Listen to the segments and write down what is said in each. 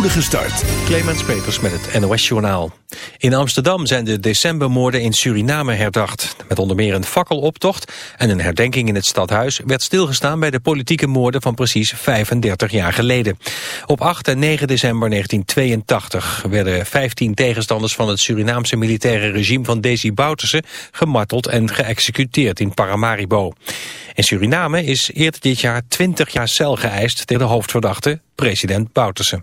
spoedige start. Clemens Peters met het NOS Journaal. In Amsterdam zijn de decembermoorden in Suriname herdacht. Met onder meer een fakkeloptocht en een herdenking in het stadhuis... werd stilgestaan bij de politieke moorden van precies 35 jaar geleden. Op 8 en 9 december 1982 werden 15 tegenstanders... van het Surinaamse militaire regime van Desi Bouterse... gemarteld en geëxecuteerd in Paramaribo. In Suriname is eerder dit jaar 20 jaar cel geëist... tegen de hoofdverdachte, president Bouterse.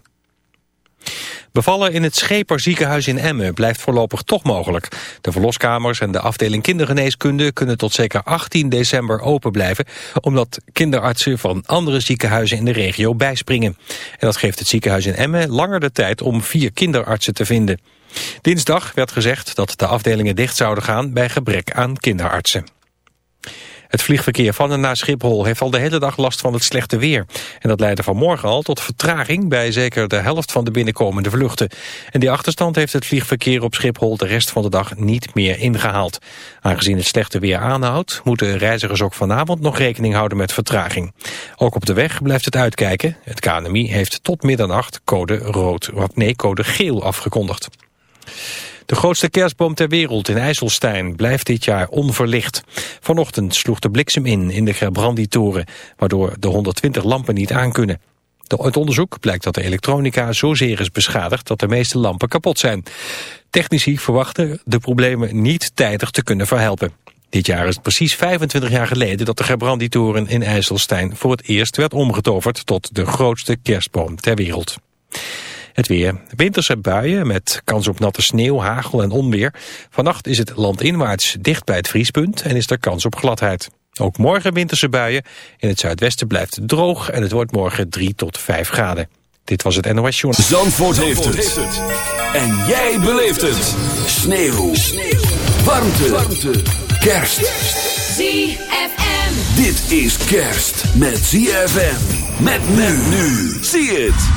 Bevallen in het Scheper ziekenhuis in Emmen blijft voorlopig toch mogelijk. De verloskamers en de afdeling kindergeneeskunde kunnen tot zeker 18 december open blijven, omdat kinderartsen van andere ziekenhuizen in de regio bijspringen. En dat geeft het ziekenhuis in Emmen langer de tijd om vier kinderartsen te vinden. Dinsdag werd gezegd dat de afdelingen dicht zouden gaan bij gebrek aan kinderartsen. Het vliegverkeer van en naar Schiphol heeft al de hele dag last van het slechte weer. En dat leidde vanmorgen al tot vertraging bij zeker de helft van de binnenkomende vluchten. En die achterstand heeft het vliegverkeer op Schiphol de rest van de dag niet meer ingehaald. Aangezien het slechte weer aanhoudt, moeten reizigers ook vanavond nog rekening houden met vertraging. Ook op de weg blijft het uitkijken. Het KNMI heeft tot middernacht code rood, nee, code geel afgekondigd. De grootste kerstboom ter wereld in IJsselstein blijft dit jaar onverlicht. Vanochtend sloeg de bliksem in in de Gerbrandi-toren, waardoor de 120 lampen niet aankunnen. Het onderzoek blijkt dat de elektronica zozeer is beschadigd dat de meeste lampen kapot zijn. Technici verwachten de problemen niet tijdig te kunnen verhelpen. Dit jaar is het precies 25 jaar geleden dat de Gerbrandi-toren in IJsselstein voor het eerst werd omgetoverd tot de grootste kerstboom ter wereld. Het weer. Winterse buien met kans op natte sneeuw, hagel en onweer. Vannacht is het landinwaarts dicht bij het vriespunt en is er kans op gladheid. Ook morgen winterse buien. In het zuidwesten blijft het droog en het wordt morgen 3 tot 5 graden. Dit was het NOS Journal. Zandvoort, heeft, het. En jij beleeft het. Sneeuw. Sneeuw. Warmte. Warmte. Kerst. ZFM. Dit is kerst met ZFM. Met men nu. Zie het.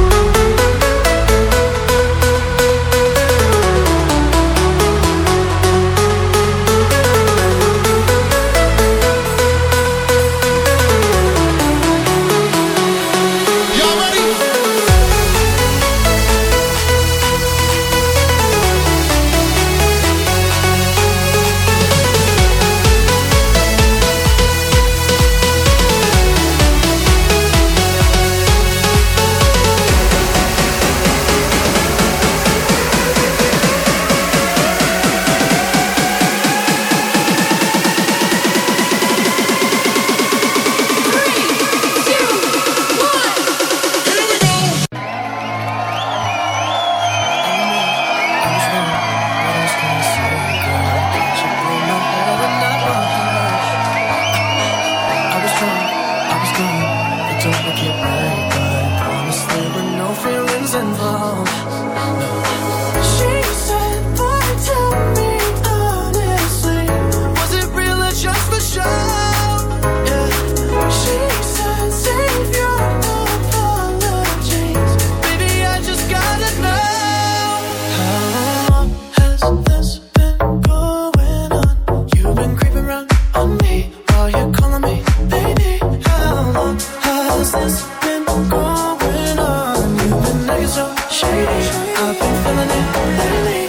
I've been feeling it lately.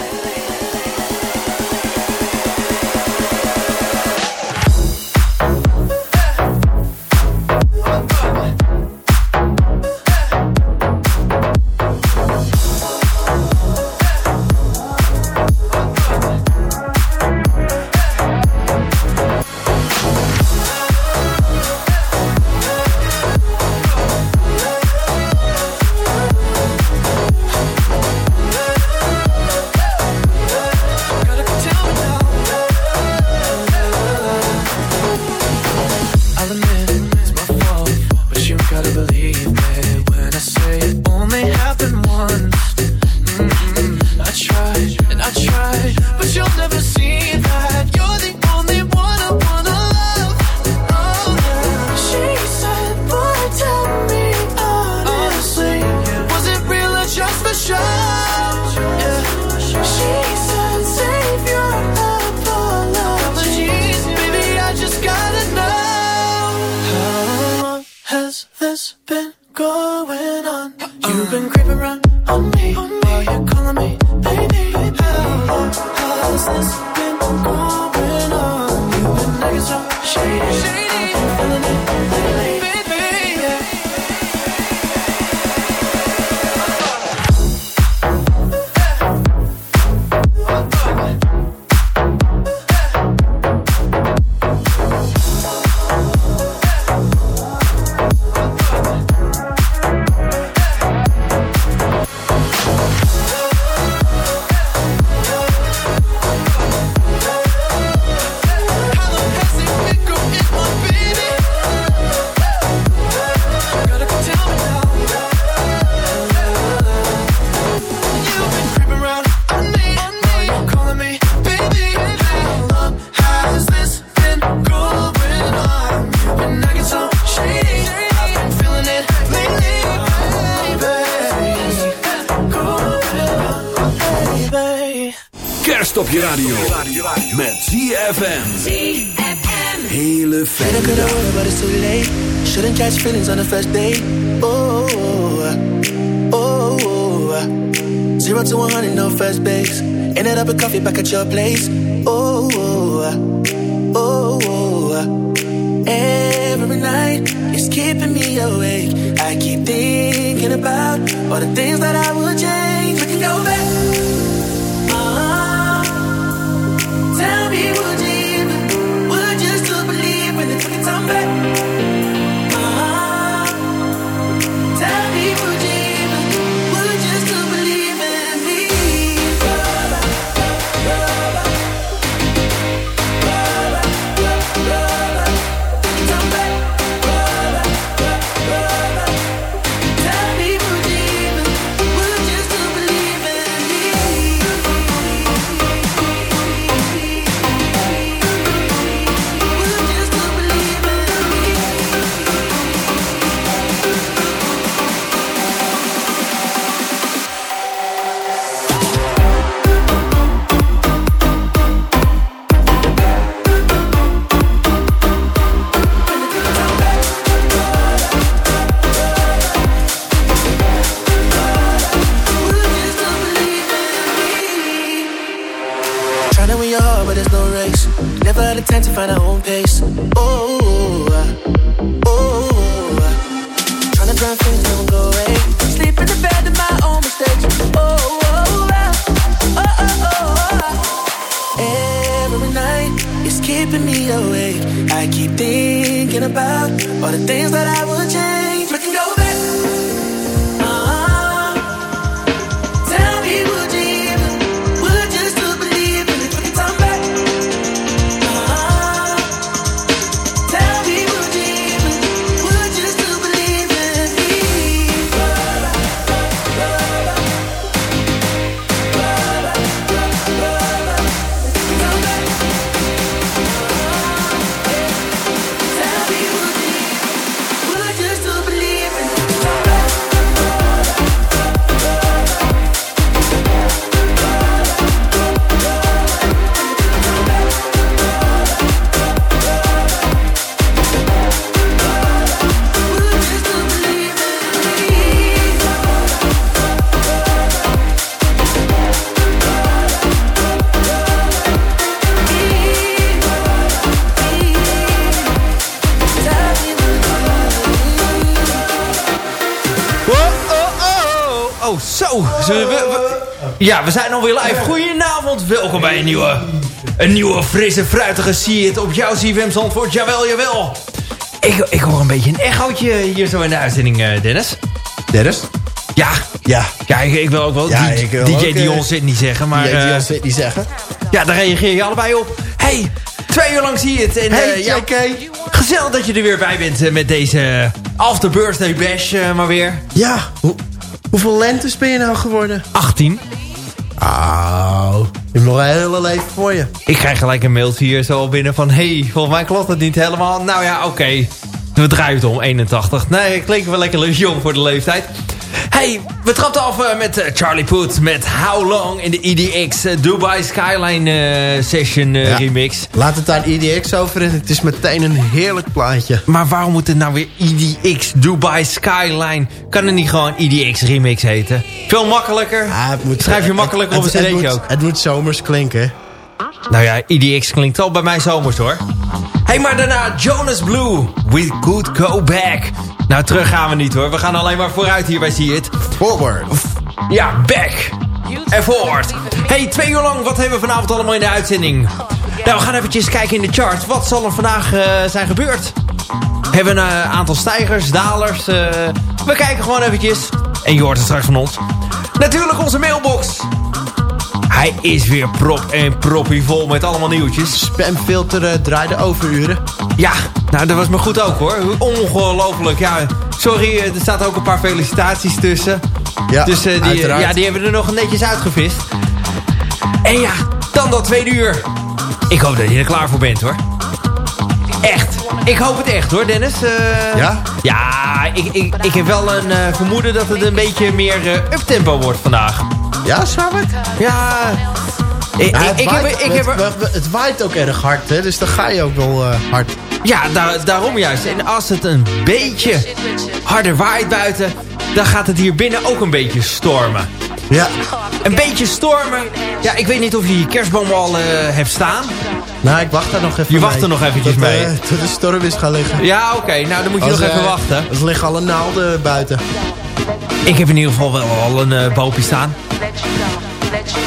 Je radio. Met ZFM. Hele fijne Coulda, dag. woulda, but it's too late. Shouldn't catch feelings on the first date. Oh, oh, oh. Zero to 100, no first base. Ended up a coffee back at your place. Oh, oh, oh. Every night is keeping me awake. I keep thinking about all the things that I would change. We can go back. There's. Never had the time to find our own pace. Oh, uh, oh, trying uh. to drown things don't go away. Sleep in the bed of my own mistakes. Oh, oh, oh, oh, oh, uh. Every night is keeping me awake. I keep thinking about all the things that I would change. We, we- ja, we zijn alweer live. Goedenavond, welkom bij een nieuwe, een nieuwe frisse, fruitige See It op jouw CFM Zandvoort. Jawel, jawel. Ik, ik hoor een beetje een echootje hier zo in de uitzending, eh, Dennis. Dennis? Ja, Ja. ja ik, ik wil ook wel Ja, DJ, wil DJ ook, Dion eh, zit niet zeggen, maar die eh, die ons niet zeggen. ja, daar reageer je allebei op. Hey, twee uur lang zie je het. En, Hey, eh, ja, JK. gezellig dat je er weer bij bent eh, met deze after birthday bash eh, maar weer. Ja, hoeveel lentes ben je nou geworden? 18. Oh, je hebt nog een hele leven voor je. Ik krijg gelijk een mailtje hier zo binnen van... hey, volgens mij klopt het niet helemaal. Nou ja, oké. We draaien het om, 81. Nee, ik klink wel lekker jong voor de leeftijd. Hey, we trapten af eh, met eh, Charlie Puth met How Long in de EDX eh, Dubai Skyline Session Ja. remix. Laat het daar EDX over en het is meteen een heerlijk plaatje. Maar waarom moet het nou weer EDX Dubai Skyline? Kan het niet gewoon EDX remix heten? Veel makkelijker. Het moet, Schrijf je het- makkelijker op een cd'tje ook. Het moet zomers klinken. Nou ja, EDX klinkt al bij mij zomers hoor. hey, maar daarna Jonas Blue. We could go back. Nou, terug gaan we niet hoor. We gaan alleen maar vooruit hier bij See It. Forward. Ja, back. En forward. Hey, twee uur lang, wat hebben we vanavond allemaal in de uitzending? Nou, we gaan eventjes kijken in de chart. Wat zal er vandaag eh, zijn gebeurd? We hebben een eh, aantal stijgers, dalers. eh, we kijken gewoon eventjes. En je hoort het straks van ons. Natuurlijk onze mailbox. Hij is weer prop en proppie vol met allemaal nieuwtjes. Spamfilter eh, draaide overuren. Ja, nou dat was me goed ook hoor. Ongelooflijk. Ja, sorry, eh, er staat ook een paar felicitaties tussen. Ja, dus eh, die, uiteraard. ja, die hebben we er nog netjes uitgevist. En ja, dan dat tweede uur. Ik hoop dat je er klaar voor bent hoor. Echt. Ik hoop het echt hoor, Dennis. Eh, Ja? Ja, ik, ik, ik heb wel een eh, vermoeden dat het een beetje meer eh, uptempo wordt vandaag. Ja, het? Ja, ik, Ja, ik, het, ik heb, waait, ik heb het, het waait ook erg hard, hè? dus dan ga je ook wel eh, hard. Ja, daar, daarom juist. En als het een beetje harder waait buiten... dan gaat het hier binnen ook een beetje stormen. Ja, Een beetje stormen. Ja, ik weet niet of je je kerstboom al eh, hebt staan. Nou, ik wacht daar nog even Je wacht mee. er nog eventjes tot, eh, mee. tot de storm is gaan liggen. Ja, oké. nou, dan moet je Als, nog even eh, wachten. Er liggen alle naalden buiten. Ik heb in ieder geval wel al een eh boompje staan.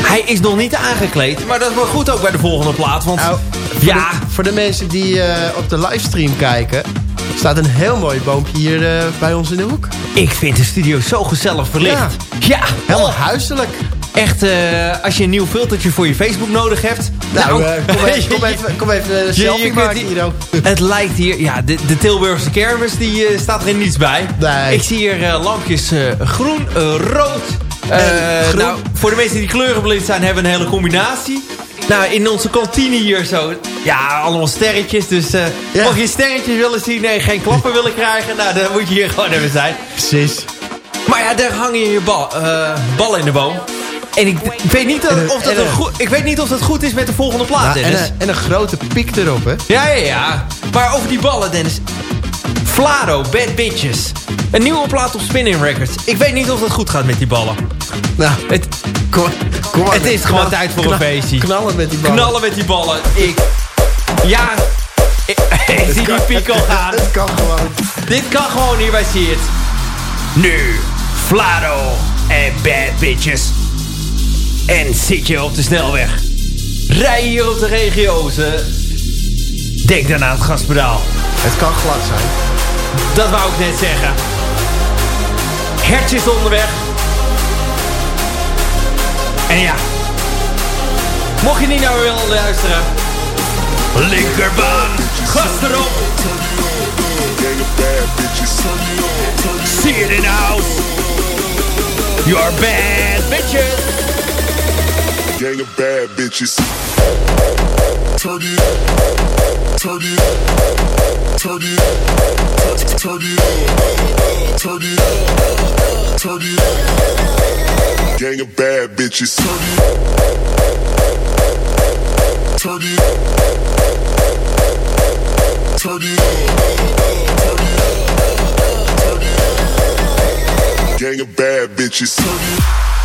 Hij is nog niet aangekleed. Maar dat is wel goed ook bij de volgende plaat. Want Nou, ja, Voor de mensen die eh, op de livestream kijken... staat een heel mooi boompje hier eh, bij ons in de hoek. ik vind de studio zo gezellig verlicht. Ja, Helemaal oh, huiselijk. Echt. eh, als je een nieuw filtertje voor je Facebook nodig hebt. Nou, eh, kom, even, kom, je- even, kom even je selfie maken ook. Het lijkt hier, ja, de, de Tilburgse kermis, die eh, staat er niets bij. Nee. Ik zie hier lampjes groen, rood. En groen. Nou, voor de mensen die kleurenblind zijn, hebben we een hele combinatie. Nou, in onze kantine hier zo, ja, allemaal sterretjes. Dus Ja. mocht je sterretjes willen zien, nee, geen klappen willen krijgen, nou, dan moet je hier gewoon even zijn. Precies. Maar ja, daar hangen je bal, ballen in de boom. En ik, ik, weet niet En een- of dat en een goed, ik weet niet of dat goed is met de volgende plaat, Nou, en, Dennis. een, en een grote piek erop, hè? Ja, ja, ja. Maar over die ballen, Dennis. Flado, Bad Bitches. Een nieuwe plaat op Spinning Records. Ik weet niet of dat goed gaat met die ballen. Nou, Het, kom, kom maar. het is gewoon tijd voor een feestje. Knallen met die ballen. Knallen met die ballen. Ik... Ja... Ik, ik zie die piek al gaan. Het kan gewoon. Dit kan gewoon hier bij It. Nu, Flado en Bad Bitches. En zit je op de snelweg. Rij hier op de regio's. Denk dan aan het gaspedaal. Het kan glad zijn. Dat wou ik net zeggen. Hertjes onderweg. En ja. Mocht je niet naar willen luisteren. Linkerbaan. Gas erop. See it in house. You are bad bitches. Gang of bad bitches. Turn it, up. turn it, up. turn it, up. turn it, up. turn it, up. turn it. up. Gang of bad bitches. Turn it, turn it, up. turn it, up. turn it, it. Gang of bad bitches. Turn it. Gang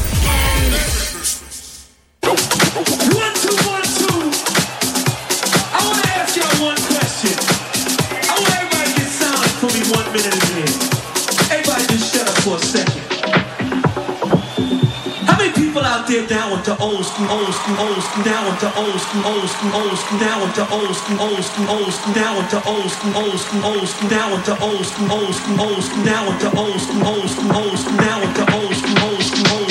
I'm old school, old school, old school. Now I'm old school, old school, old school. Now I'm old school, old school, old school. Now I'm old school, old school, old school. Now I'm old school, old school, old school. Now I'm old school, old school, old school. Now I'm old school, old school, old school.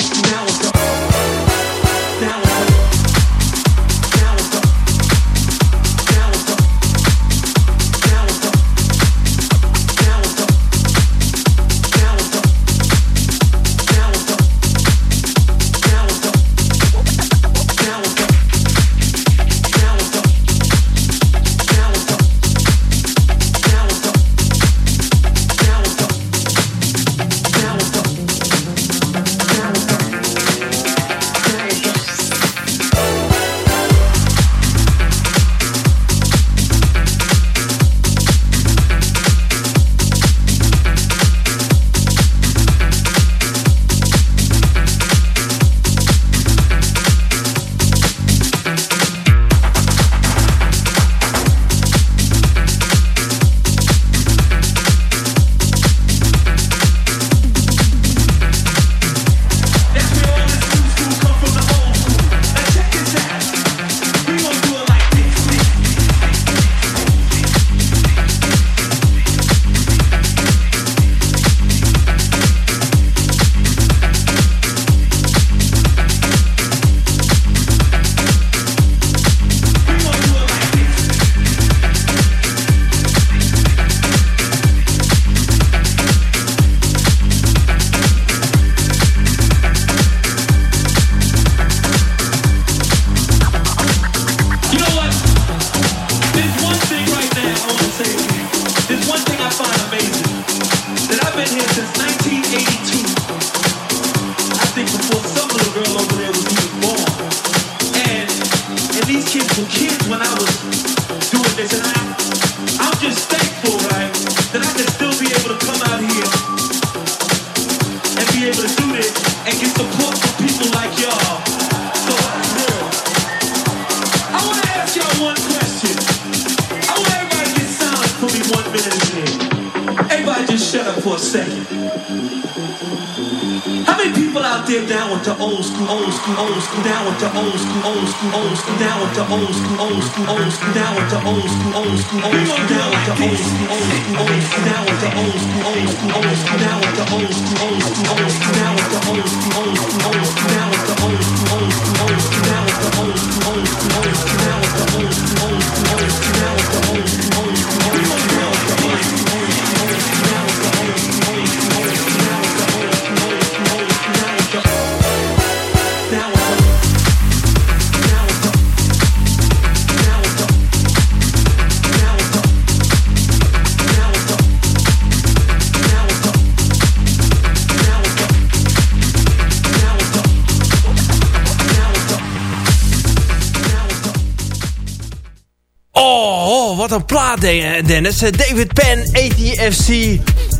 Dennis. Eh, David Penn, ATFC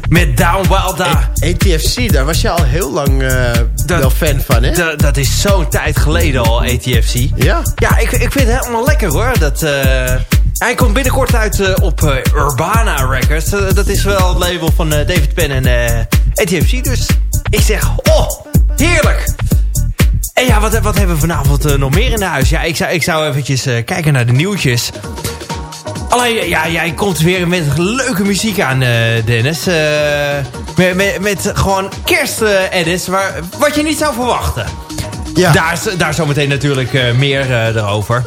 met Down Wilder. ATFC, daar was je al heel lang eh, wel fan van, hè? Dat, is zo'n tijd geleden al, ATFC. Ja. Ja, ik, ik vind het helemaal lekker, hoor. Dat, eh, hij komt binnenkort uit op Urbana Records. dat is wel het label van David Penn en ATFC. Dus ik zeg, oh, heerlijk! En ja, wat, wat hebben we vanavond nog meer in huis? Ja, ik zou, ik zou eventjes kijken naar de nieuwtjes. Alleen, ja, jij komt weer met leuke muziek aan, eh, Dennis. Eh, met, met, met, gewoon kerst-edits, eh, wat je niet zou verwachten. Ja. Daar, daar zometeen natuurlijk meer uh, over.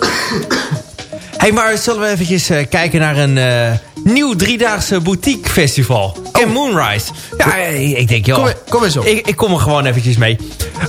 hey, maar zullen we eventjes kijken naar een uh, nieuw driedaagse boutique festival? Ken Moonrise. Ja, ik denk, joh. Kom, kom eens op. Ik, ik kom er gewoon eventjes mee.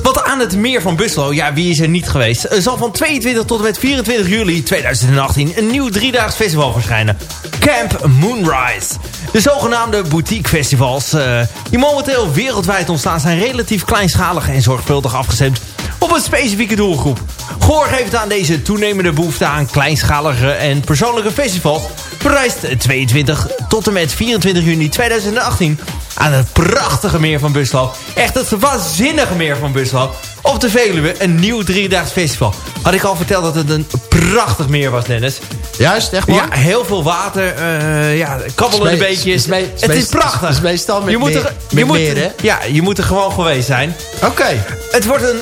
Want aan het meer van Buslo, ja, wie is er niet geweest... Er zal van 22 tot en met 24 juli 2018 een nieuw driedaags festival verschijnen. Camp Moonrise. De zogenaamde boutique festivals eh, die momenteel wereldwijd ontstaan... zijn relatief kleinschalig en zorgvuldig afgestemd op een specifieke doelgroep. Gehoor geeft aan deze toenemende behoefte aan kleinschalige en persoonlijke festivals... bereist 22 tot en met 24 juni 2018 aan het prachtige meer van Buslo. Echt het waanzinnige meer van Buslo. Op de Veluwe een nieuw driedaags festival. Had ik al verteld dat het een prachtig meer was, Dennis. Juist, echt Ja, waar? heel veel water, eh ja, kabbelende beetjes. is me- is het is prachtig. is meestal met je moet er, je moet, meer, hè? Ja, je moet er gewoon geweest zijn. Oké. Het wordt een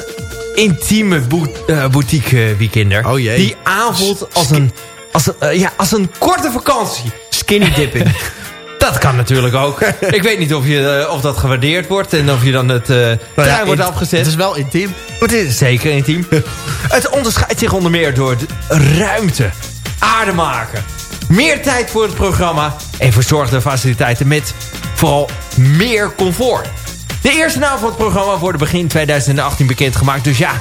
intieme boet, eh, boutique eh, weekender. Oh jee. Die aanvoelt als een, als, een, eh, ja, als een korte vakantie. Skinny dipping. dat kan natuurlijk ook. Ik weet niet of, je, eh, of dat gewaardeerd wordt. En of je dan het Nou ja, trein wordt afgezet. Het is wel intiem. Het is zeker intiem. het onderscheidt zich onder meer door de ruimte, aarde maken, meer tijd voor het programma en verzorgde faciliteiten met vooral meer comfort. De eerste naam van het programma wordt begin 2018 bekendgemaakt, dus ja,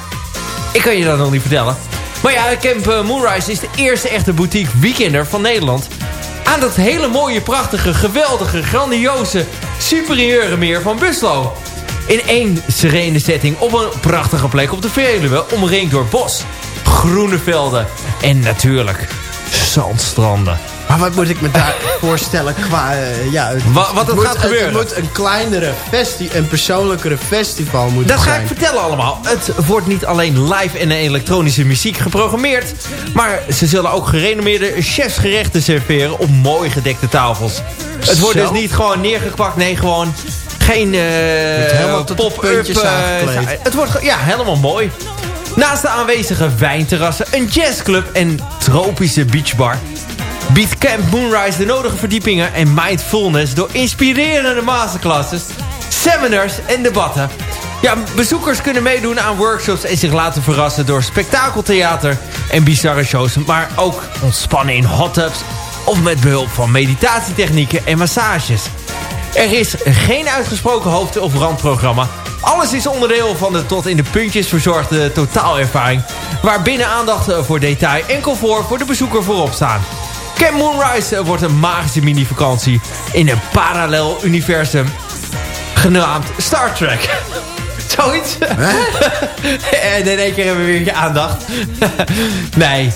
ik kan je dat nog niet vertellen. Maar ja, Camp eh, Moonrise is de eerste echte boutique weekender van Nederland. Aan dat hele mooie, prachtige, geweldige, grandioze, superieure meer van Buslo. In één serene setting op een prachtige plek op de Veluwe, omringd door bos, groene velden en natuurlijk zandstranden. Maar wat moet ik me daar voorstellen qua... eh, ja, het, Wa- wat er moet, gaat gebeuren. Het moet een kleinere festi een persoonlijkere festival moeten Dat ga ik vertellen allemaal. Het wordt niet alleen live en elektronische muziek geprogrammeerd... maar ze zullen ook gerenommeerde chefsgerechten serveren op mooi gedekte tafels. Het wordt Zo? dus niet gewoon neergekwakt, nee, gewoon geen de pop-up. eh, het wordt ja, helemaal mooi. Naast de aanwezige wijnterrassen, een jazzclub en tropische beachbar... biedt Camp Moonrise de nodige verdiepingen en mindfulness... door inspirerende masterclasses, seminars en debatten. Ja, bezoekers kunnen meedoen aan workshops en zich laten verrassen... door spektakeltheater en bizarre shows... maar ook ontspannen in hot tubs... of met behulp van meditatietechnieken en massages. Er is geen uitgesproken hoofd- of randprogramma. Alles is onderdeel van de tot in de puntjes verzorgde totaalervaring... waar binnen aandacht voor detail en comfort voor de bezoeker voorop staan. Camp Moonrise eh, wordt een magische mini-vakantie in een parallel universum genaamd Star Trek. Zoiets. en in één keer hebben we weer je aandacht. nee,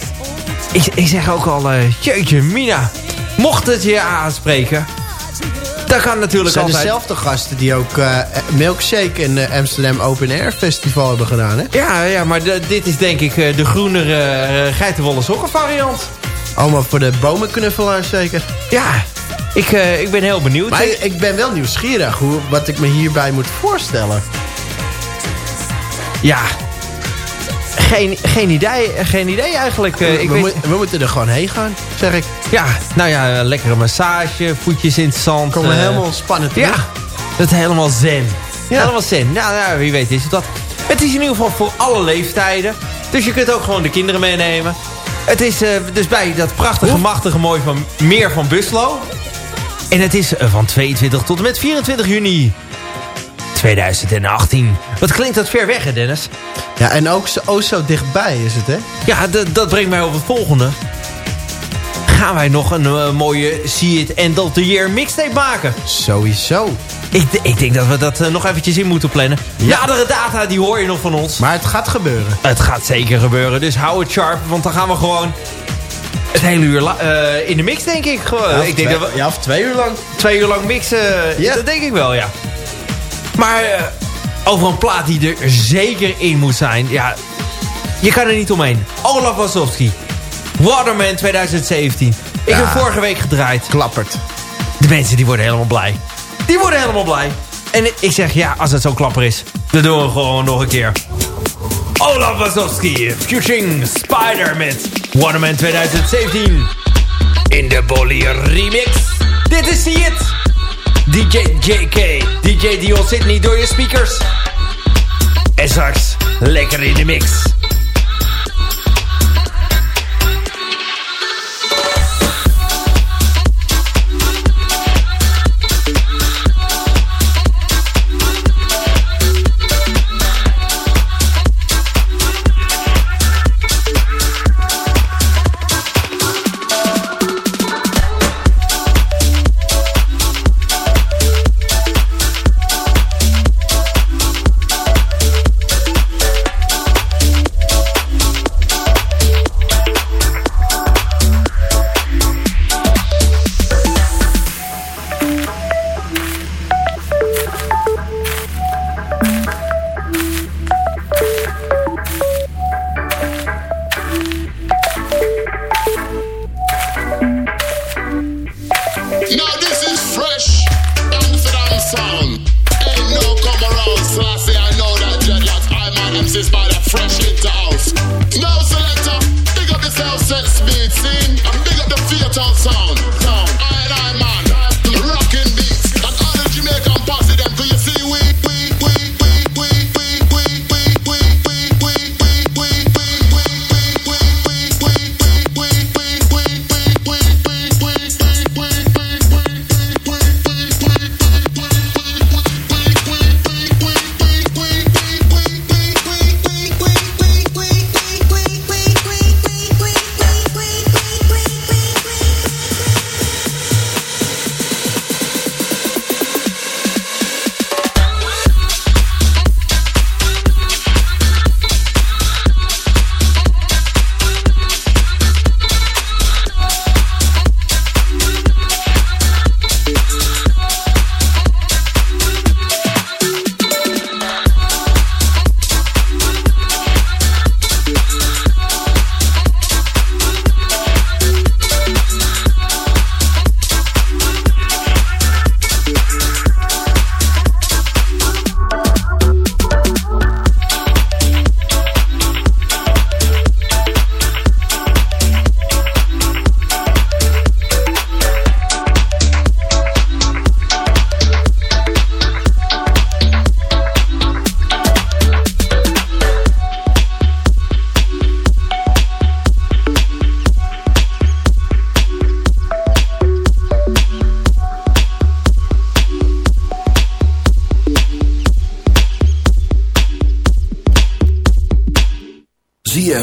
ik, ik zeg ook al, eh, jeetje mina. Mocht het je aanspreken, dat kan Het natuurlijk zijn altijd. dezelfde gasten die ook eh, Milkshake in eh, Amsterdam Open Air Festival hebben gedaan, hè? Ja, ja, maar dit is denk ik de groenere uh, geitenwolle sokken variant. Allemaal voor de bomenknuffelaars zeker. Ja, ik, eh, ik ben heel benieuwd. Maar ik, ik ben wel nieuwsgierig hoe, wat ik me hierbij moet voorstellen. Ja, geen, geen, idee, geen idee eigenlijk. eh, ik we, weet, we moeten er gewoon heen gaan, zeg ik. ja, nou ja, een lekkere massage, voetjes in het zand. Komen eh, helemaal terug. Ja, dat is helemaal zen. Ja. Helemaal zen. Nou, nou, wie weet is het dat. Het is in ieder geval voor alle leeftijden. Dus je kunt ook gewoon de kinderen meenemen. Het is eh, dus bij dat prachtige, machtige mooi van meer van Buslo. En het is eh, van 22 tot en met 24 juni 2018. Wat klinkt dat ver weg, hè Dennis? Ja, en ook zo, oh, zo dichtbij is het, hè? Ja, dat brengt mij op het volgende. Gaan wij nog een eh, mooie See It End of the Year mixtape maken? Sowieso. Ik, ik denk dat we dat eh, nog eventjes in moeten plannen. Nadere data, die hoor je nog van ons. Maar het gaat gebeuren. Het gaat zeker gebeuren, dus hou het sharp. Want dan gaan we gewoon het hele uur eh, in de mix, denk ik. Gewoon. Ja, of ik denk twee, dat we ja, of twee uur lang. twee uur lang mixen, Ja. dat denk ik wel, ja. Maar eh, over een plaat die er zeker in moet zijn, ja, je kan er niet omheen. Olaf Wasowski, Waterman 2017. Ik Ja. heb vorige week gedraaid. Klappert. De mensen die worden helemaal blij. Die worden helemaal blij. En ik zeg, ja, als het zo'n klapper is, dan doen we gewoon nog een keer. Olaf Wasowski, featuring Spider met Waterman 2017. In de Bollier remix. Dit is See It. DJ JK, DJ Dion Sydney door je speakers. En straks lekker in de mix.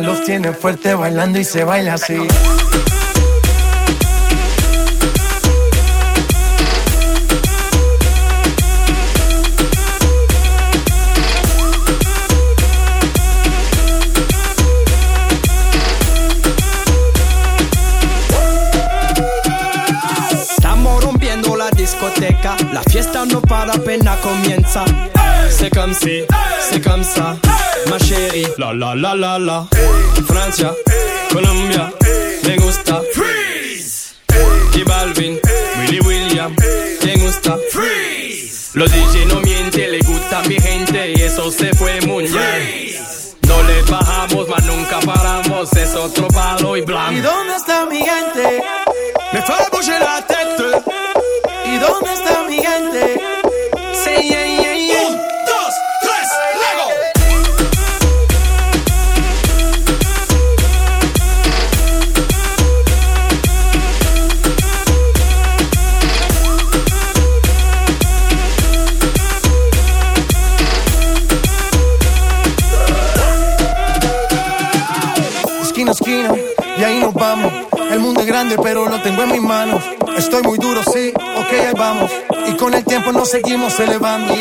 Los tiene fuerte bailando y se baila así. Estamos rompiendo la discoteca, la fiesta no para apenas comienza. C'est comme si, c'est comme ma chérie. La la la la la. Francia, Colombia, me gusta. Freeze. Y Balvin, Willy William, me gusta. Freeze. Los DJ no mienten, le gusta a mi gente y eso se fue mundial. No le bajamos, mas nunca paramos, es otro palo y ¿Y blanco. dónde está mi gente? Me fait bouger la tête. ¿Y dónde está mi gente? Estoy muy duro, sí, ok, ahí vamos. Y con el tiempo nos seguimos elevando.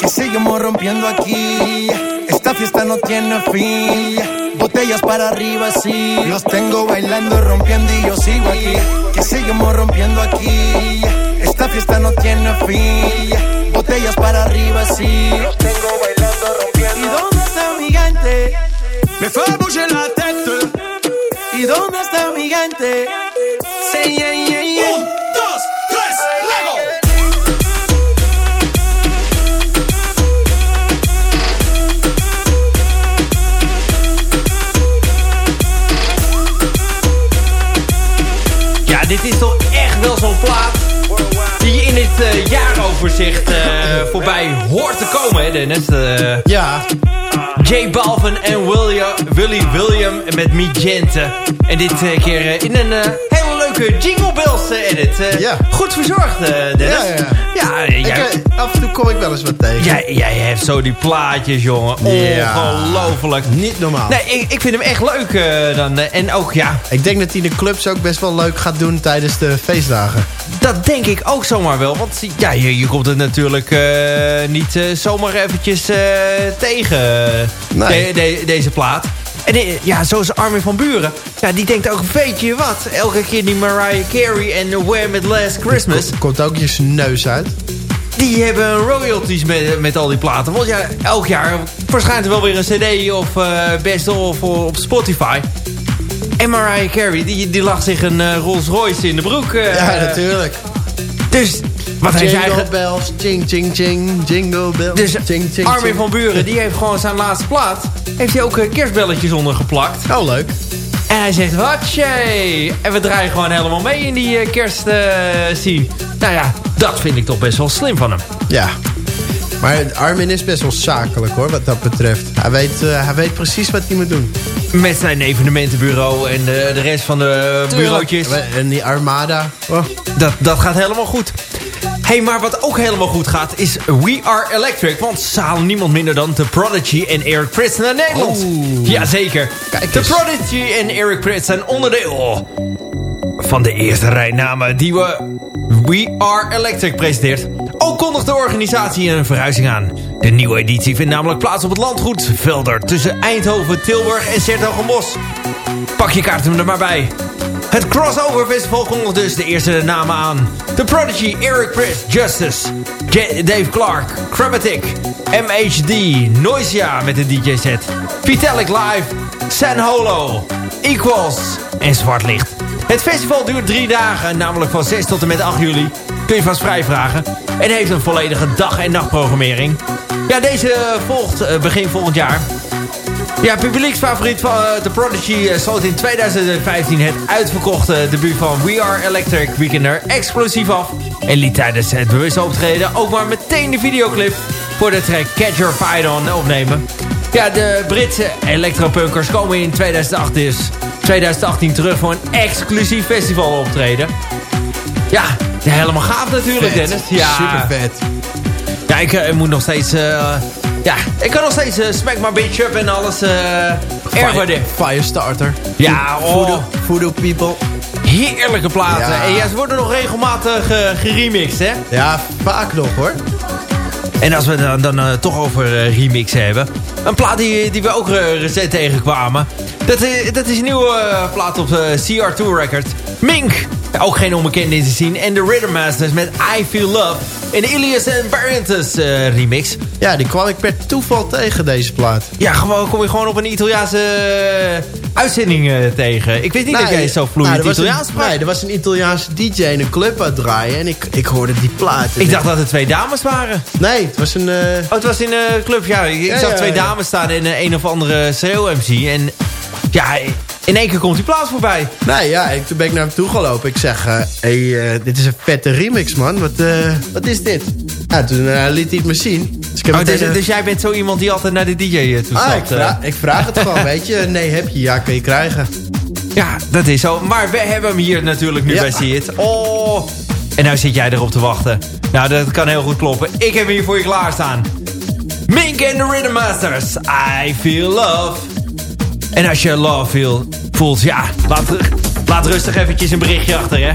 Que seguimos rompiendo aquí. Esta fiesta no tiene fin. Botellas para arriba, sí. Los tengo bailando, rompiendo y yo sigo aquí. Que seguimos rompiendo aquí. Esta fiesta no tiene fin. Botellas para arriba, sí. Los tengo bailando, rompiendo. ¿Y dónde está mi gente? Me fue a la tête. ¿Y dónde está mi gente? Dit is toch echt wel zo'n plaat die je in het eh, jaaroverzicht eh, voorbij hoort te komen, hè Dennis? Eh, Ja, J Balvin en William, Willy William met Migente. En dit keer in een leuke Jingle Bells eh, edit. Eh, Ja. Goed verzorgd, eh, Dennis. Ja, ja. Ja, jij, af en toe kom ik wel eens wat tegen. jij, jij hebt zo die plaatjes, jongen. Ja. Ongelooflijk. Niet normaal. Nee, ik, ik vind hem echt leuk dan. en ook, ja, Ik denk dat hij de clubs ook best wel leuk gaat doen tijdens de feestdagen. Dat denk ik ook zomaar wel. Want ja, je, je komt het natuurlijk niet zomaar eventjes tegen, Nee. de- de- deze plaat. En eh, ja, zoals Armin van Buren. Ja, die denkt ook, weet je wat? Elke keer die Mariah Carey en Where Met Last Christmas... Komt ook je neus uit. die hebben royalties met, met al die platen. Want ja, elk jaar verschijnt er wel weer een cd of eh best of op Spotify. En Mariah Carey, die, die lag zich een eh, Rolls Royce in de broek. eh, Ja, natuurlijk. Dus wat hij zei... Jingle bells, ching, ching, ching, jingle bells, Dus ching, ching, Armin ching. van Buren, die heeft gewoon zijn laatste plaat... heeft hij ook eh, kerstbelletjes onder geplakt. Oh, leuk. En hij zegt, watje. En we draaien gewoon helemaal mee in die uh, kerst scene. Nou ja, dat vind ik toch best wel slim van hem. Ja. Maar Armin is best wel zakelijk hoor, wat dat betreft. Hij weet, eh, hij weet precies wat hij moet doen. Met zijn evenementenbureau en de, de rest van de bureautjes. En die Armada. Oh. Dat, dat gaat helemaal goed. Hey, maar wat ook helemaal goed gaat is We Are Electric. Want ze halen niemand minder dan The Prodigy en Eric Prydz naar Nederland. Oeh. Jazeker. Kijk The. Prodigy en Eric Prydz zijn onderdeel van de eerste rij namen die we We Are Electric presenteert. Ook kondigt de organisatie een verhuizing aan. De nieuwe editie vindt namelijk plaats op het landgoed Velder... tussen Eindhoven, Tilburg en Sertogenbos. Pak je kaarten er maar bij. Het Crossover Festival kondigt dus de eerste namen aan. The Prodigy, Eric Prydz, Justice, Dave Clark, Chromatic, MHD, Noisia met een DJ-set, Vitalik Live, San Holo, Equals en Zwart Licht. Het festival duurt drie dagen, namelijk van 6 tot en met 8 juli. Kun je vast vrijvragen. En heeft een volledige dag- en nachtprogrammering. Ja, deze volgt eh, begin volgend jaar. Ja, publieksfavoriet van eh, The Prodigy eh, sloot in 2015 het uitverkochte debuut van We Are Electric Weekender explosief af. En liet tijdens het bewuste optreden ook maar meteen de videoclip voor de track Catch Your Fight On opnemen. Ja, de Britse electropunkers komen in 2008 dus 2018 terug voor een exclusief festival optreden. Ja, helemaal gaaf natuurlijk Dennis. Ja, Super vet. ja, ik eh, moet nog steeds... ja, ik kan nog steeds eh, Smack My Bitch Up en alles eh erg waarderen. Firestarter. Ja, oh. Voodoo, Voodoo People. Heerlijke platen. Ja. En ja, ze worden nog regelmatig eh, geremixed, hè? Ja, vaak nog hoor. En als we dan, dan eh, toch over eh, remixen hebben. Een plaat die, die we ook eh, recent tegenkwamen. Dat, is- dat is een nieuwe plaat op de CR2 Records. Mink. Ook geen onbekende in te zien. En de Rhythm Masters met I Feel Love. En de Ilias en Barrientos eh, remix. Ja, die kwam ik per toeval tegen, deze plaat. Ja, gewoon, kom je gewoon op een Italiaanse uitzending eh, tegen. Ik weet niet dat jij zo vloeiend nou, Italiaans sprak. Nee, er was een Italiaanse DJ in een club aan het draaien. En ik, ik hoorde die plaat. Ik dacht dat het twee dames waren. Nee, het was een... eh, Oh, het was in een club. Ja, ik Ja, zag ja, twee ja. dames staan in een, een of andere schreeuw-MC. En ja, in één keer komt die plaats voorbij. Nee, ja, ik, toen ben ik naar hem toe gelopen. Ik zeg, eh hey, eh, dit is een vette remix, man. Wat, eh, wat is dit? Ja, toen eh, liet hij het me zien. Dus ik heb Oh, dus, dus jij bent zo iemand die altijd naar de DJ eh, toe ah, ik, eh. vraag, ik vraag het gewoon, weet je. Nee, heb je? Ja, kun je krijgen. Ja, dat is zo. Maar we hebben hem hier natuurlijk nu Ja. bij See It. Oh, en nou zit jij erop te wachten. Nou, dat kan heel goed kloppen. Ik heb hem hier voor je klaarstaan. Mink and the Rhythm Masters. I feel love. En als je love feel, voelt, ja, laat, laat rustig eventjes een berichtje achter, hè.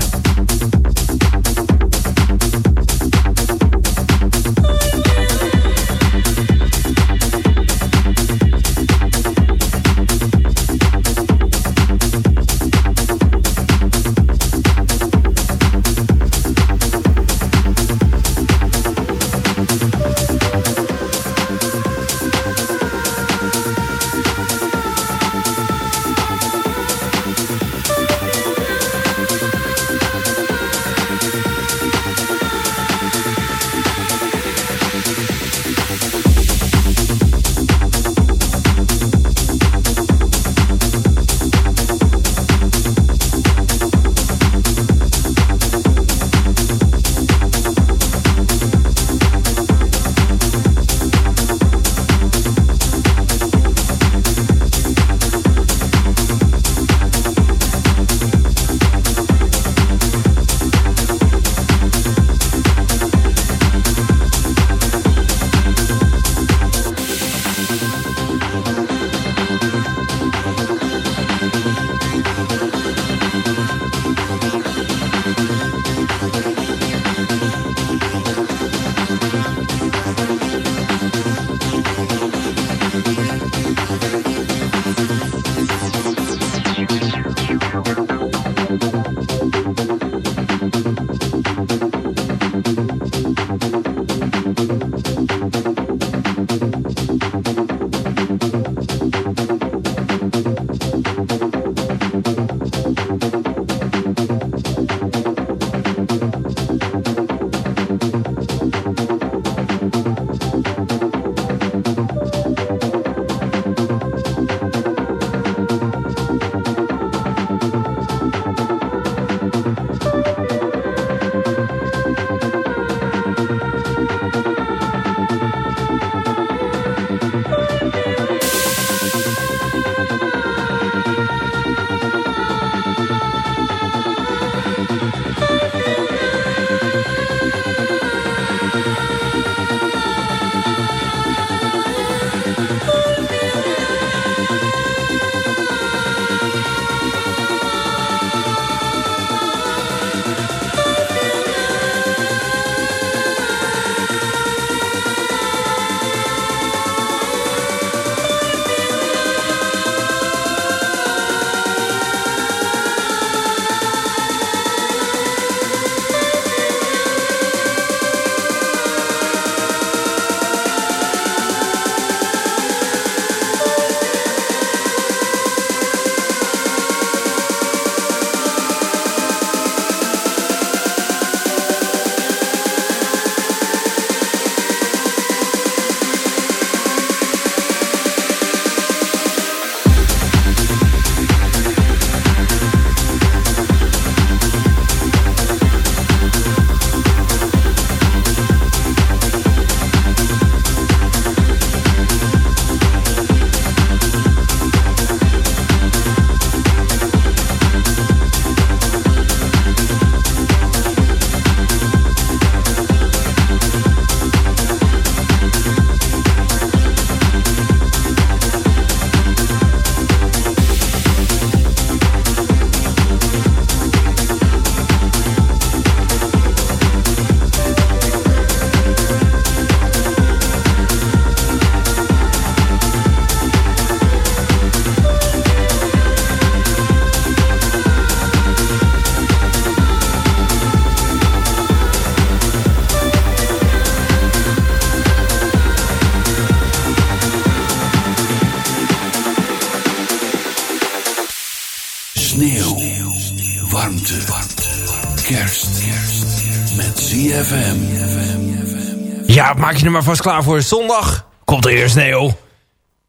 Je er maar vast klaar voor zondag. Komt er weer sneeuw.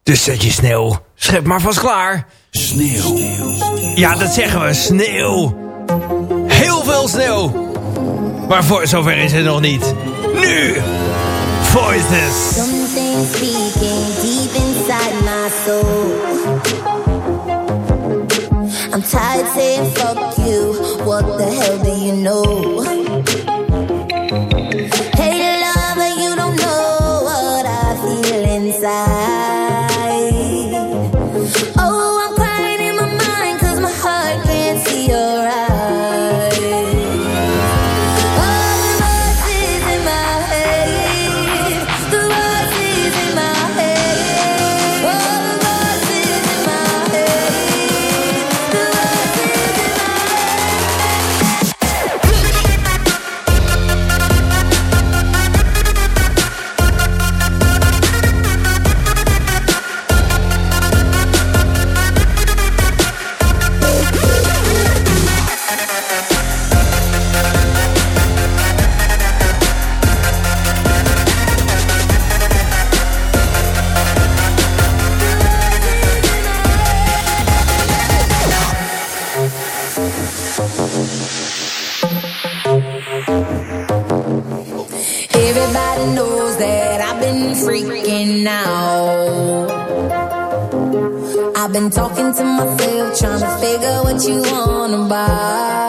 Dus zet je sneeuw. Schep maar vast klaar. Sneeuw. Ja, dat zeggen we. Sneeuw. Heel veel sneeuw. Maar voor zover is het nog niet. Nu. Voices. Something speaking deep inside my soul. I'm tired saying fuck you. What the hell do you know? Been talking to myself, trying to figure what you want about.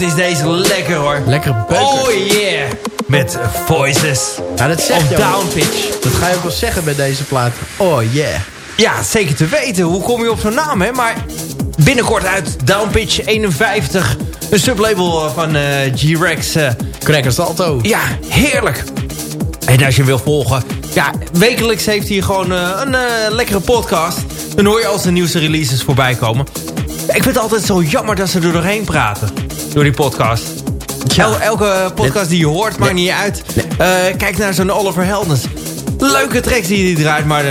Wat is deze lekker hoor. Lekker beuker. Oh yeah. Met Voices. Ja, dat zeg Of je. Down Pitch. Dat ga je ook wel zeggen bij deze plaat. Oh yeah. Ja, zeker te weten. Hoe kom je op zo'n naam, hè? Maar binnenkort uit Downpitch 51. Een sublabel eh, van eh, G-Rex. Cracker Salto. ja, heerlijk. En als je wil volgen... Ja, wekelijks heeft hij gewoon een lekkere podcast. Dan hoor je als de nieuwste releases voorbij komen. Ik vind het altijd zo jammer dat ze er doorheen praten. Door die podcast. El- elke podcast die je hoort, maakt niet uit. Eh, kijk naar zo'n Oliver Heldens. Leuke tracks die hij draait, maar.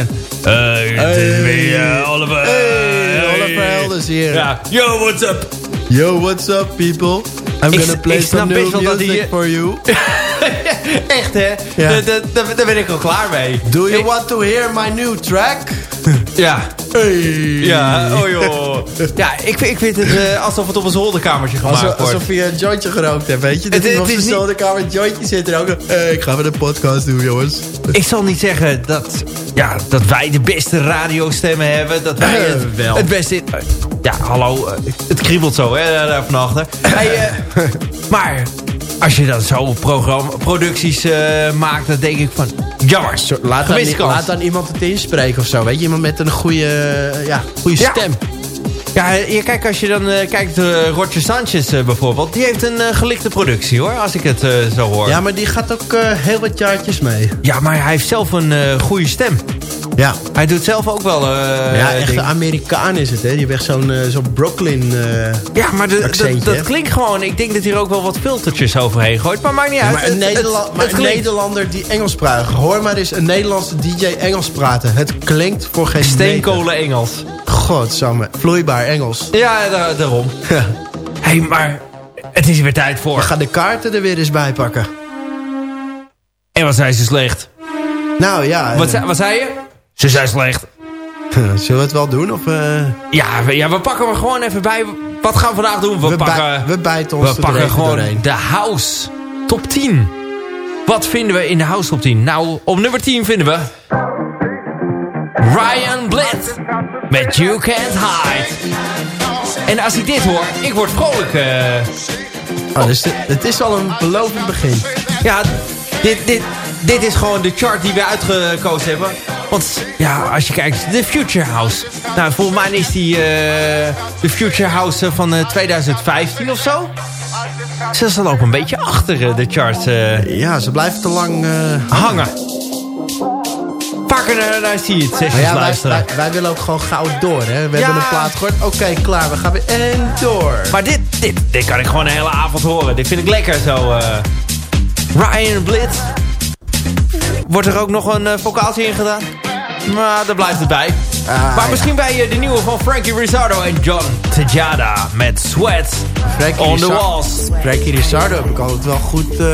Hey, het is weer eh, Oliver. Hey, Hey. Oliver Heldens hier. Ja, yo, what's up? Yo, what's up people? I'm Ik- gonna play ik snap some new music hij- for you. Echt, hè? Ja. Daar- ben ik al klaar mee. Do you Ik- want to hear my new track? Ja. Hey. Ja, oh joh. Ja, ik, vind- ik vind het eh, alsof het op een zolderkamertje gemaakt Alsof, wordt. alsof je een jointje gerookt hebt, weet je? Dat Het- op niet- zolderkamer een jointje zit en ook... Hey, ik ga weer een podcast doen, jongens. Ik zal niet zeggen dat, ja, dat wij de beste radiostemmen hebben. Dat wij Eh, het, wel. het beste... eh, ja, hallo. eh, het kriebelt zo, hè, daar van achter. Hey, eh, maar als je dan zo program, producties eh, maakt, dan denk ik van... Jammer, Laat dan, laat dan iemand het inspreken of zo, weet je? Iemand met een goede, eh, ja, goede Ja. stem. Ja, ja, kijk, als je dan eh, kijkt, uh, Roger Sanchez eh, bijvoorbeeld... die heeft een gelikte productie, hoor, als ik het zo hoor. Ja, maar die gaat ook heel wat jaartjes mee. Ja, maar hij heeft zelf een goede stem. Ja. Hij doet zelf ook wel... ja, echt een Amerikaan is het, hè. Die heeft echt zo'n zo'n Brooklyn Ja, maar de, dat, klinkt gewoon... Ik denk dat hij er ook wel wat filtertjes overheen gooit. Maar maakt niet Ja, uit. maar een, Het- het- Nederla- maar het een. Nederlander die Engels praat. Hoor maar eens een Nederlandse DJ Engels praten. Het klinkt voor geen Steenkolen Engels. Godsamme. Vloeibaar Engels. Ja, da- daarom. Hé, hey, maar het is weer tijd voor. We gaan de kaarten er weer eens bij pakken. En wat zijn ze slecht? Nou ja. Wat, eh, zei- wat zei je? Ze zijn slecht. Zullen we het wel doen? Of, eh, Ja we, ja, we pakken er gewoon even bij. Wat gaan we vandaag doen? We, we, bij- pakken, we bijten ons we pakken gewoon doorheen. de House Top 10. Wat vinden we in de House Top 10? Nou, op nummer 10 vinden we... Ryan Blitt. Met You Can't Hide. En als ik dit hoor, ik word vrolijk. Oh, dus het, het is al een belovend begin. Ja, dit, dit, dit is gewoon de chart die we uitgekozen hebben. Want ja, als je kijkt, de Future House. Nou, volgens mij is die eh, de Future House eh, van eh, 2015 of zo. Ze staan ook een beetje achter de charts eh, Ja, ze blijven te lang hangen. Pakken naar, naar zie je het, sessies ja, wij, luisteren. wij, wij willen ook gewoon gauw door, hè. We Ja. hebben een plaat gehoord. Oké, klaar. We gaan weer en door. Maar dit, dit, dit kan ik gewoon de hele avond horen. Dit vind ik lekker zo. eh. Ryan Blitt. Wordt er ook nog een eh, vocaaltje in gedaan? Maar daar blijft het bij. Ah, maar ja. misschien bij eh, de nieuwe van Frankie Rizzardo en John Tejada met Sweat Frankie on the Walls. Frankie Rizzardo heb ik altijd wel goed, eh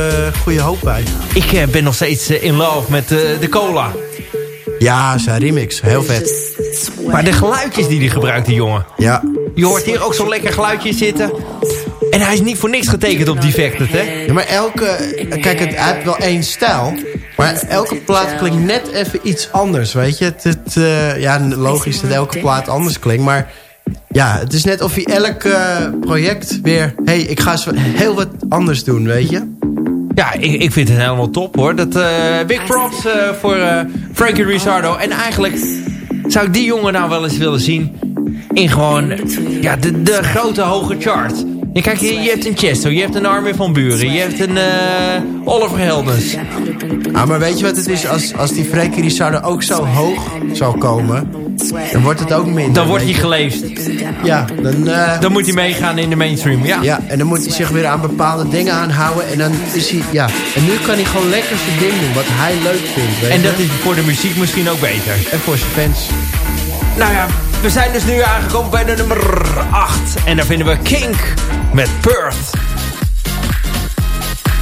goede hoop bij. Ik eh, ben nog steeds eh, in love met eh, de cola. Ja, zijn remix. Heel vet. Maar de geluidjes die hij gebruikt, die jongen. Ja. Je hoort hier ook zo'n lekker geluidje zitten. En hij is niet voor niks getekend op Defected, hè? ja maar elke... Kijk, het, hij heeft wel één stijl. Maar elke plaat klinkt net even iets anders, weet je. Het, het, eh, ja, logisch dat elke plaat anders klinkt, maar... Ja, het is net of hij elk eh, project weer... Hé, hey, ik ga eens heel wat anders doen, weet je. Ja, ik, ik vind het helemaal top hoor. Dat, eh, big props eh, voor eh, Frankie Rizzardo. En eigenlijk zou ik die jongen nou wel eens willen zien... in gewoon ja, de, de grote hoge chart. Ja, kijk, je, je hebt een Chesto, je hebt een Armin van Buren... je hebt een Oliver Heldens. Ah, maar weet je wat het is? Als, als die Frankie Rizzardo ook zo hoog zou komen... dan wordt het ook minder. Dan wordt hij geleefd. Ja, dan... eh, Dan moet hij meegaan in de mainstream, ja. Ja, en dan moet hij zich weer aan bepaalde dingen aanhouden. En dan is hij, ja. En nu kan hij gewoon lekker zijn ding doen, wat hij leuk vindt. Weet En je? dat is voor de muziek misschien ook beter. En voor zijn fans. Nou ja, we zijn dus nu aangekomen bij de nummer 8. En daar vinden we Kink met Perth.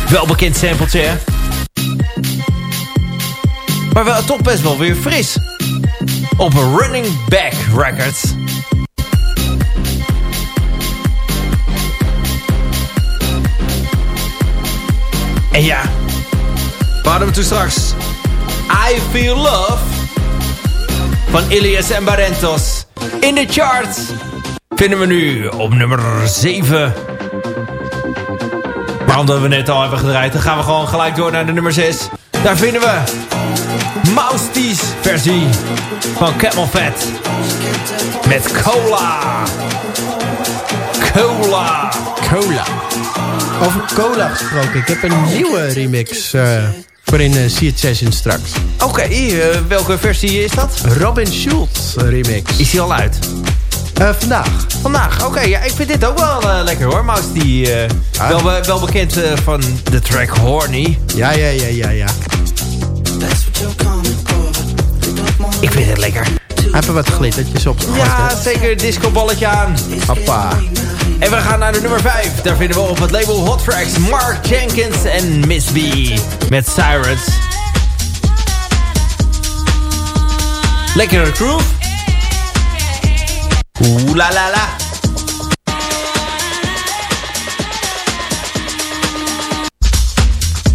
Wel bekend sampletje, hè? Maar wel toch best wel weer fris. Op Running Back Records. En ja, we hadden hem toen straks. I Feel Love van Ilias en Barrentos. In de charts vinden we nu op nummer 7. Maar omdat we net al hebben gedraaid, dan gaan we gewoon gelijk door naar de nummer 6. Daar vinden we Mausty's versie van Camel Fat. Met cola. Cola. Cola. Over cola gesproken. Ik heb een nieuwe remix eh, voor in uh, See It Session straks. Oké, eh, welke versie is dat? Robin Schulz remix. Is die al uit? Vandaag. Vandaag, oké. ja, ik vind dit ook wel lekker hoor. Mousty, eh Ah. wel, wel bekend van de track Horny. Ja, ja, ja, ja, ja. Ik vind het lekker. Er wat glittertjes op Ja, zeker discoballetje aan. Hoppa. En we gaan naar de nummer 5. Daar vinden we op het label Hot Tracks Mark Jenkins en Miss B met Sirens. Lekkere groove. Oeh la la la.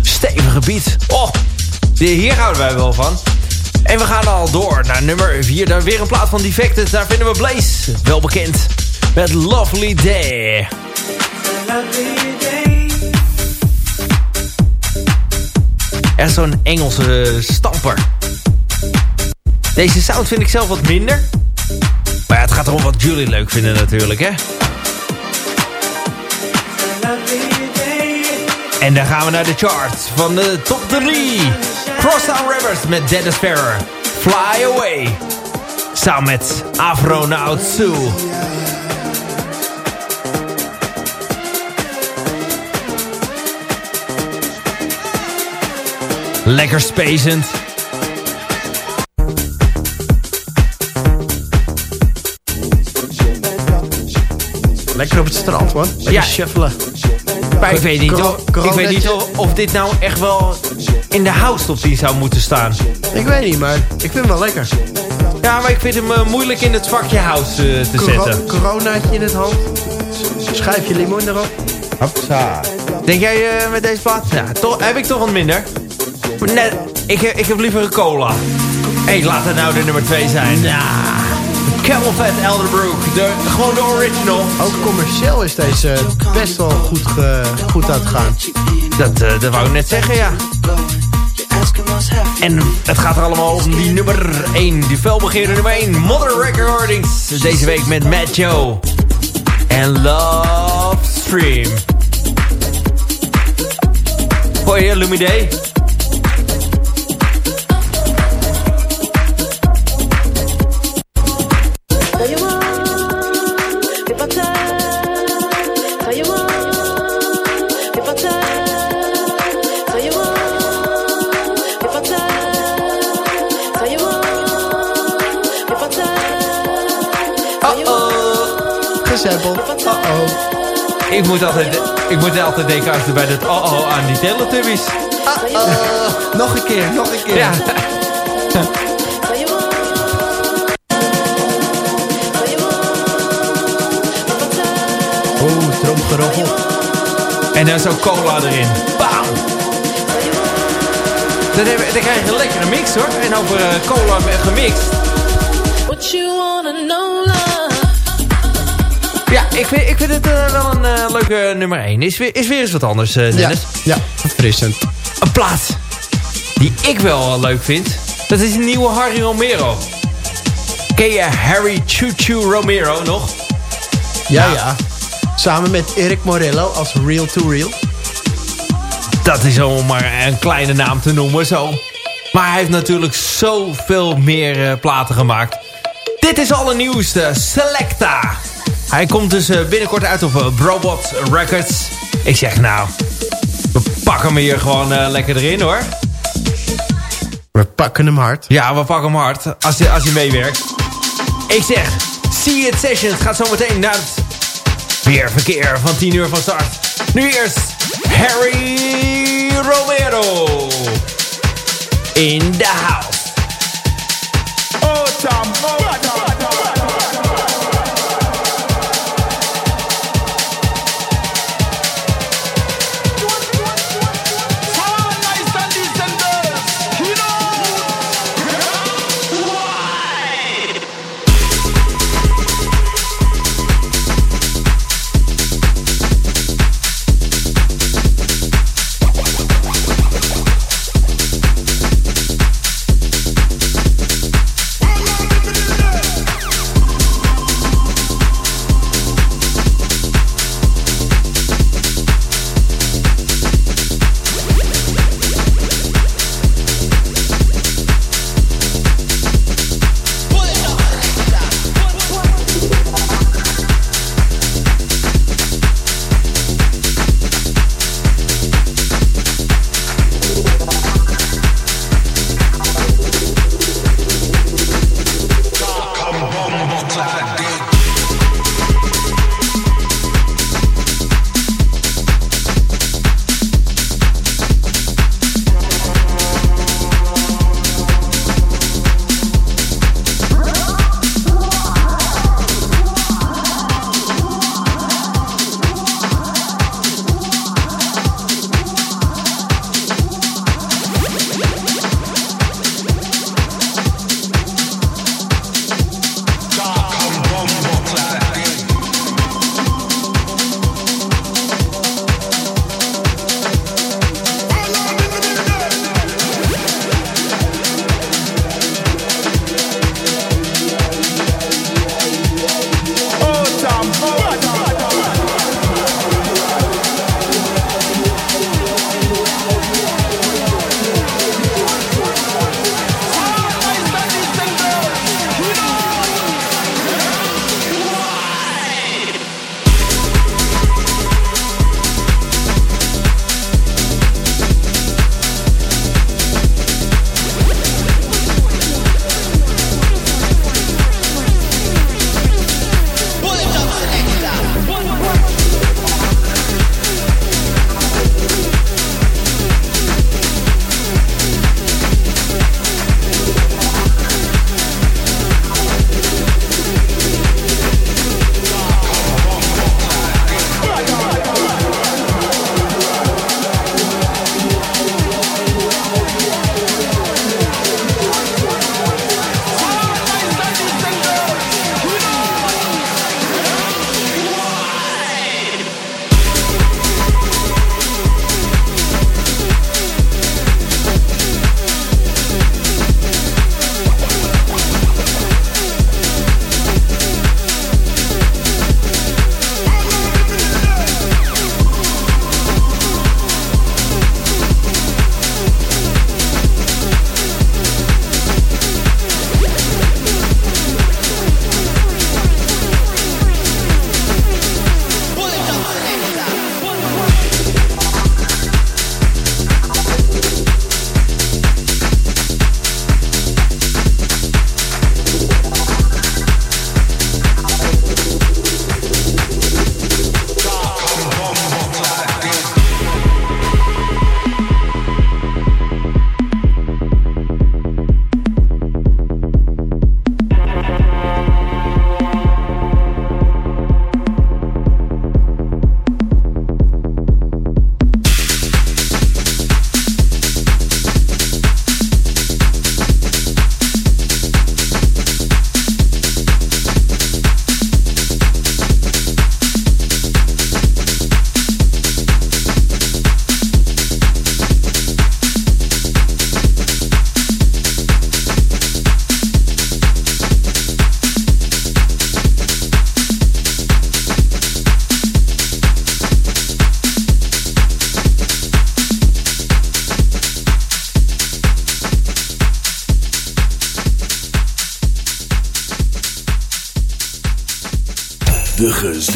Stevige beat. Oh, de- hier houden wij wel van. En we gaan al door naar nummer 4. Daar weer een plaat van Defected. Daar vinden we Blaze. Wel bekend. Met Lovely Day. Echt zo'n Engelse stamper. Deze sound vind ik zelf wat minder. Maar ja, het gaat erom wat jullie leuk vinden natuurlijk, hè? En dan gaan we naar de charts van de top 3. Crosstown Rivers met Dennis Ferrer. Fly Away. Samen met Afronaut Sue. Lekker spacend. Lekker op het strand, man. Lekker Ja. shuffelen. Ik weet niet, of, ik weet niet of dit nou echt wel in de house top 10 zou moeten staan. Ik weet niet, maar ik vind hem wel lekker. Ja, maar ik vind hem eh, moeilijk in het vakje house eh, te Coro- zetten. Coronaatje in het hand. Schijfje limoen erop. Hopsa. Denk jij eh, met deze plaat? Ja, toch, heb ik toch wat minder. Nee, ik, heb- ik heb liever een cola. Hé, laat het nou de nummer 2 zijn. Ja. Camel Fat Elderbrook. De, gewoon de original. Ook commercieel is deze best wel goed, goed aan het gaan. Dat, eh, dat wou ik net zeggen, ja. En het gaat er allemaal om die nummer 1. Die felbegeerde nummer 1. Modern Recordings. Deze week met Matt Joe. En Love Stream. Hoor je, Uh-oh. Ik moet altijd, ik moet altijd denken als er bij dat oh-oh aan die Teletubbies. Uh-oh. Nog een keer, nog een keer. Ja. Oeh, tromgeroffel. En dan zo'n cola erin. Bam! Dan, heb, dan krijg je een lekkere mix hoor. En over eh, cola gemixt. Ik vind, ik vind het eh, wel een eh, leuke nummer 1. Is weer, is weer eens wat anders, eh, Ja, Dennis. ja, verfrissend. Een plaat die ik wel eh, leuk vind. Dat is een nieuwe Harry Romero. Ken je Harry Choo Choo Romero nog? Ja, ja. Samen met Erik Morello als Real to Real. Dat is om maar een kleine naam te noemen zo. Maar hij heeft natuurlijk zoveel meer eh, platen gemaakt. Dit is allernieuwste, Selecta. Hij komt dus eh, binnenkort uit op eh, Brobot Records. Ik zeg nou, we pakken hem hier gewoon eh, lekker erin hoor. We pakken hem hard. Ja, we pakken hem hard als je, als je meewerkt. Ik zeg, See It Sessions gaat zo meteen naar het weerverkeer van 10 uur van start. Nu eerst Harry Romero. In the house. Oh, Tom. Oh,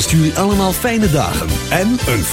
wenst jullie allemaal fijne dagen en een